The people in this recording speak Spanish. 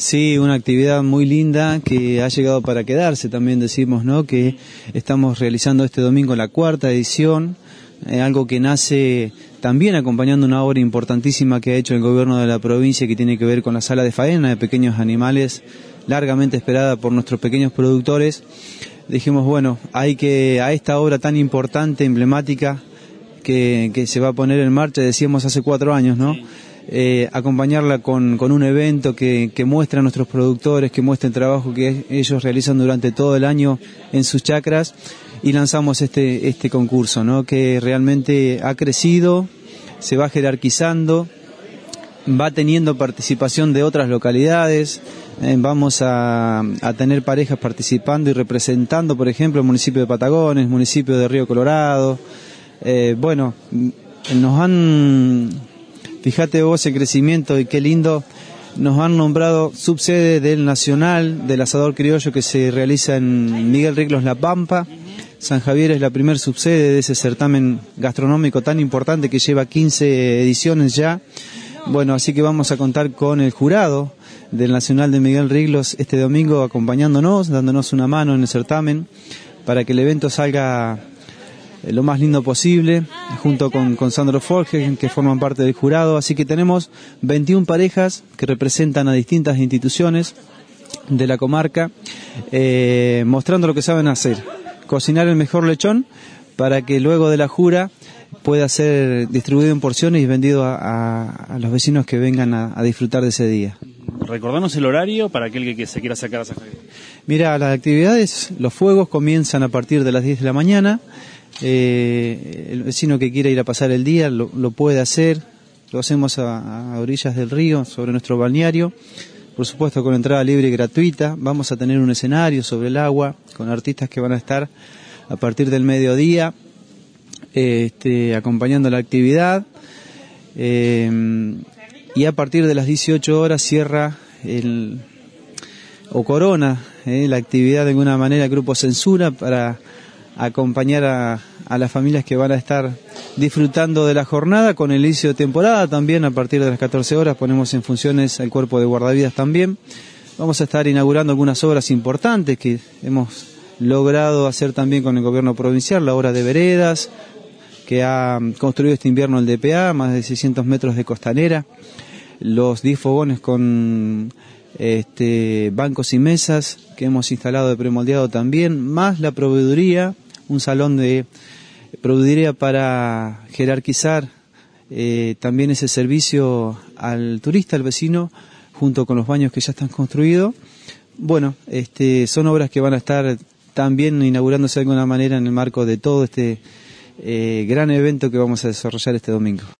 Sí, una actividad muy linda que ha llegado para quedarse, también decimos, ¿no? Que estamos realizando este domingo la cuarta edición, eh, algo que nace también acompañando una obra importantísima que ha hecho el gobierno de la provincia que tiene que ver con la sala de faena de pequeños animales, largamente esperada por nuestros pequeños productores. Dijimos, bueno, hay que a esta obra tan importante, emblemática, que, que se va a poner en marcha, decíamos hace cuatro años, ¿no? Eh, acompañarla con, con, un evento que, que muestra a nuestros productores, que muestra el trabajo que ellos realizan durante todo el año en sus chacras y lanzamos este, este concurso, ¿no? que realmente ha crecido, se va jerarquizando, va teniendo participación de otras localidades, eh, vamos a, a, tener parejas participando y representando, por ejemplo, el municipio de Patagones, municipio de Río Colorado. Eh, bueno, nos han, fíjate vos el crecimiento y qué lindo, nos han nombrado subsede del Nacional del Asador Criollo que se realiza en Miguel Riclos La Pampa. San Javier es la primer subsede de ese certamen gastronómico tan importante que lleva 15 ediciones ya. Bueno, así que vamos a contar con el jurado del Nacional de Miguel Riglos este domingo acompañándonos, dándonos una mano en el certamen para que el evento salga eh, lo más lindo posible, junto con, con Sandro Forge, que forman parte del jurado. Así que tenemos 21 parejas que representan a distintas instituciones de la comarca, eh, mostrando lo que saben hacer cocinar el mejor lechón para que luego de la jura pueda ser distribuido en porciones y vendido a, a, a los vecinos que vengan a, a, disfrutar de ese día. Recordanos el horario para aquel que se quiera sacar a San Javier. Mira, las actividades, los fuegos comienzan a partir de las 10 de la mañana. Eh, el vecino que quiera ir a pasar el día lo, lo puede hacer. Lo hacemos a, a orillas del río, sobre nuestro balneario por supuesto con entrada libre y gratuita. Vamos a tener un escenario sobre el agua con artistas que van a estar a partir del mediodía este, acompañando la actividad. Eh, y a partir de las 18 horas cierra el, o corona eh, la actividad de alguna manera el grupo Censura para acompañar a, a, las familias que van a estar disfrutando de la jornada con el inicio de temporada. También a partir de las 14 horas ponemos en funciones el cuerpo de guardavidas también. Vamos a estar inaugurando algunas obras importantes que hemos logrado hacer también con el gobierno provincial la obra de veredas que ha construido este invierno el DPA más de 600 metros de costanera los 10 fogones con este, bancos y mesas que hemos instalado de premoldeado también, más la proveeduría, un salón de proveeduría para jerarquizar eh, también ese servicio al turista, al vecino, junto con los baños que ya están construidos. Bueno, este, son obras que van a estar también inaugurándose de alguna manera en el marco de todo este eh, gran evento que vamos a desarrollar este domingo.